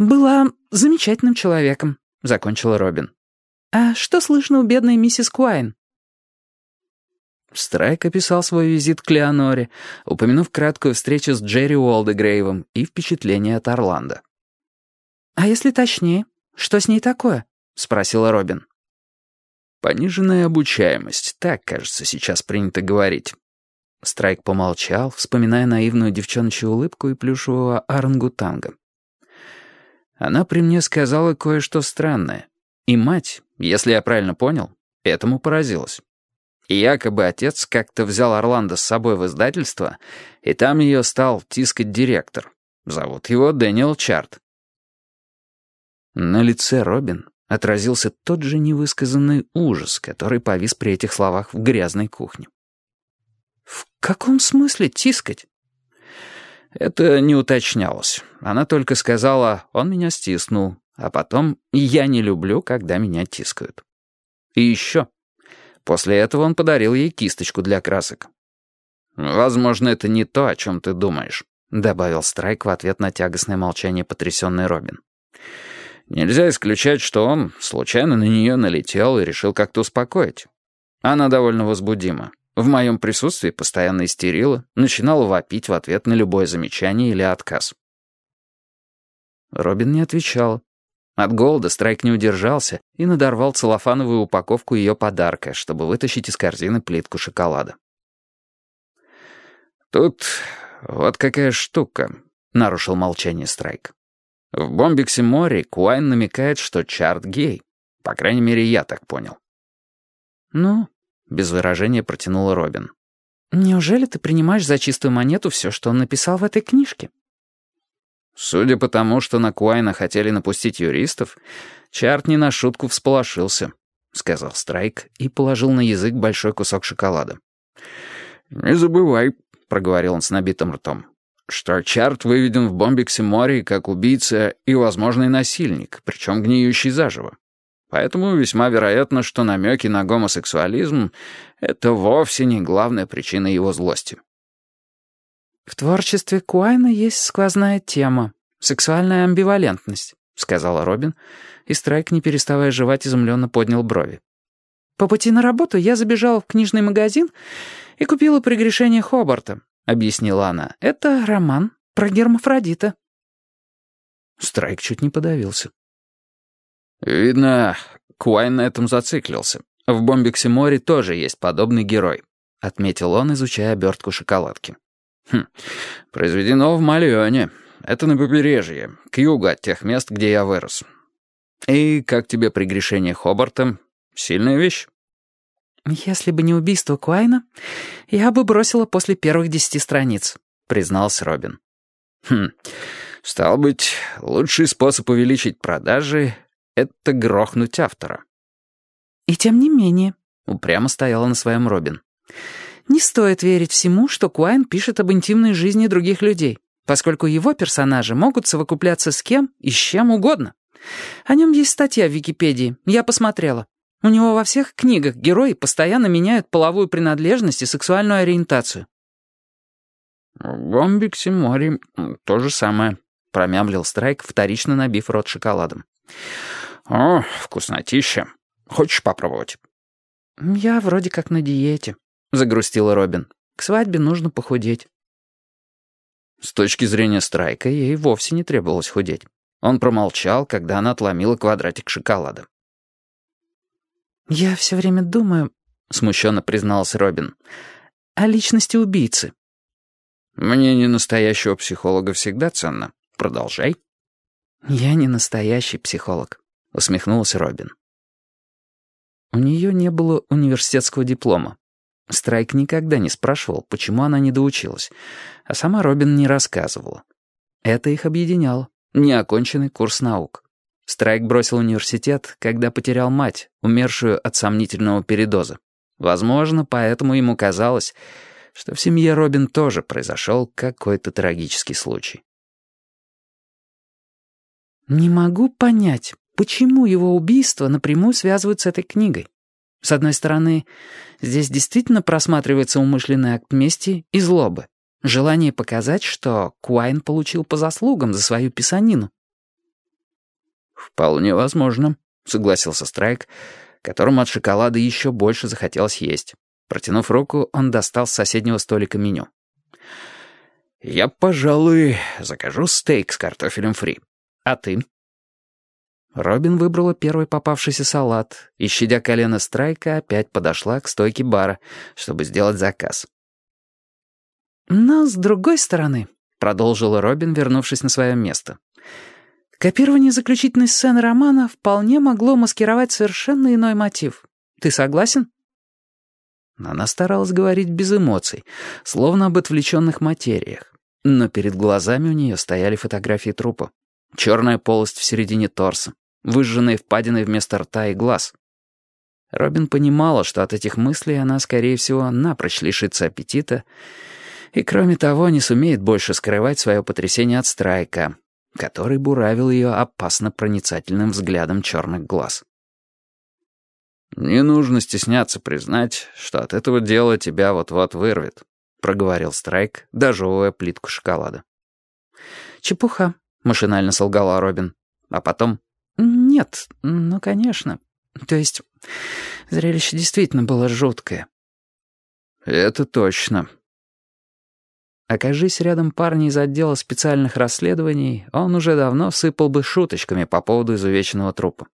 «Была замечательным человеком», — закончила Робин. «А что слышно у бедной миссис Куайн?» Страйк описал свой визит к Леоноре, упомянув краткую встречу с Джерри Уолдегрейвом и впечатление от Орландо. «А если точнее, что с ней такое?» — спросила Робин. «Пониженная обучаемость, так, кажется, сейчас принято говорить». Страйк помолчал, вспоминая наивную девчоночью улыбку и плюшевого орангутанга. Она при мне сказала кое-что странное. И мать, если я правильно понял, этому поразилась. И якобы отец как-то взял Орландо с собой в издательство, и там ее стал тискать директор. Зовут его Дэниел Чарт. На лице Робин отразился тот же невысказанный ужас, который повис при этих словах в грязной кухне. «В каком смысле тискать?» Это не уточнялось. Она только сказала, он меня стиснул, а потом «я не люблю, когда меня тискают». И еще. После этого он подарил ей кисточку для красок. «Возможно, это не то, о чем ты думаешь», — добавил Страйк в ответ на тягостное молчание потрясенный Робин. «Нельзя исключать, что он случайно на нее налетел и решил как-то успокоить. Она довольно возбудима. В моем присутствии постоянно истерила, начинала вопить в ответ на любое замечание или отказ. Робин не отвечал. От голода Страйк не удержался и надорвал целлофановую упаковку ее подарка, чтобы вытащить из корзины плитку шоколада. «Тут вот какая штука», — нарушил молчание Страйк. «В Бомбиксе море Куайн намекает, что Чарт гей. По крайней мере, я так понял». «Ну, без выражения протянула Робин. «Неужели ты принимаешь за чистую монету все, что он написал в этой книжке?» Судя по тому, что на Куайна хотели напустить юристов, Чарт не на шутку всполошился, — сказал Страйк и положил на язык большой кусок шоколада. «Не забывай», — проговорил он с набитым ртом, «что Чарт выведен в Бомбиксе море как убийца и возможный насильник, причем гниющий заживо. Поэтому весьма вероятно, что намеки на гомосексуализм — это вовсе не главная причина его злости. «В творчестве Куайна есть сквозная тема — сексуальная амбивалентность», — сказала Робин, и Страйк, не переставая жевать, изумленно поднял брови. «По пути на работу я забежала в книжный магазин и купила «Прегрешение Хобарта», — объяснила она. «Это роман про гермафродита». Страйк чуть не подавился. «Видно, Куайн на этом зациклился. В Бомбиксе море тоже есть подобный герой», — отметил он, изучая обертку шоколадки. «Хм, произведено в Мальоне. Это на побережье, к югу от тех мест, где я вырос. И как тебе прегрешение Хобарта? Сильная вещь?» «Если бы не убийство Куайна, я бы бросила после первых десяти страниц», — признался Робин. «Хм, стал быть, лучший способ увеличить продажи это грохнуть автора. «И тем не менее», — упрямо стояла на своем Робин, «не стоит верить всему, что Куайн пишет об интимной жизни других людей, поскольку его персонажи могут совокупляться с кем и с чем угодно. О нем есть статья в Википедии, я посмотрела. У него во всех книгах герои постоянно меняют половую принадлежность и сексуальную ориентацию». «В Гомбиксе море то же самое», — промямлил Страйк, вторично набив рот шоколадом. «О, вкуснотища. Хочешь попробовать?» «Я вроде как на диете», — загрустила Робин. «К свадьбе нужно похудеть». С точки зрения Страйка ей вовсе не требовалось худеть. Он промолчал, когда она отломила квадратик шоколада. «Я все время думаю», — смущенно призналась Робин, — «о личности убийцы». «Мне не настоящего психолога всегда ценно. Продолжай». «Я не настоящий психолог», — усмехнулась Робин. У нее не было университетского диплома. Страйк никогда не спрашивал, почему она не доучилась, а сама Робин не рассказывала. Это их объединяло. Неоконченный курс наук. Страйк бросил университет, когда потерял мать, умершую от сомнительного передоза. Возможно, поэтому ему казалось, что в семье Робин тоже произошел какой-то трагический случай. «Не могу понять, Почему его убийство напрямую связывают с этой книгой? С одной стороны, здесь действительно просматривается умышленный акт мести и злобы. Желание показать, что Куайн получил по заслугам за свою писанину. «Вполне возможно», — согласился Страйк, которому от шоколада еще больше захотелось есть. Протянув руку, он достал с соседнего столика меню. «Я, пожалуй, закажу стейк с картофелем фри. А ты?» Робин выбрала первый попавшийся салат и, щадя колено Страйка, опять подошла к стойке бара, чтобы сделать заказ. «Но, с другой стороны», — продолжила Робин, вернувшись на свое место, «копирование заключительной сцены романа вполне могло маскировать совершенно иной мотив. Ты согласен?» Она старалась говорить без эмоций, словно об отвлеченных материях. Но перед глазами у нее стояли фотографии трупа. Черная полость в середине торса, выжженные впадины вместо рта и глаз. Робин понимала, что от этих мыслей она, скорее всего, напрочь лишится аппетита и, кроме того, не сумеет больше скрывать свое потрясение от страйка, который буравил ее опасно проницательным взглядом черных глаз. «Не нужно стесняться признать, что от этого дела тебя вот-вот вырвет», — проговорил Страйк, дожевывая плитку шоколада. «Чепуха», — машинально солгала Робин. А потом «Нет, ну, конечно. То есть, зрелище действительно было жуткое». «Это точно». Окажись рядом парни из отдела специальных расследований, он уже давно сыпал бы шуточками по поводу изувеченного трупа.